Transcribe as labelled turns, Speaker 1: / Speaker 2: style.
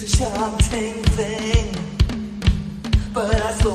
Speaker 1: this charming thing. But as the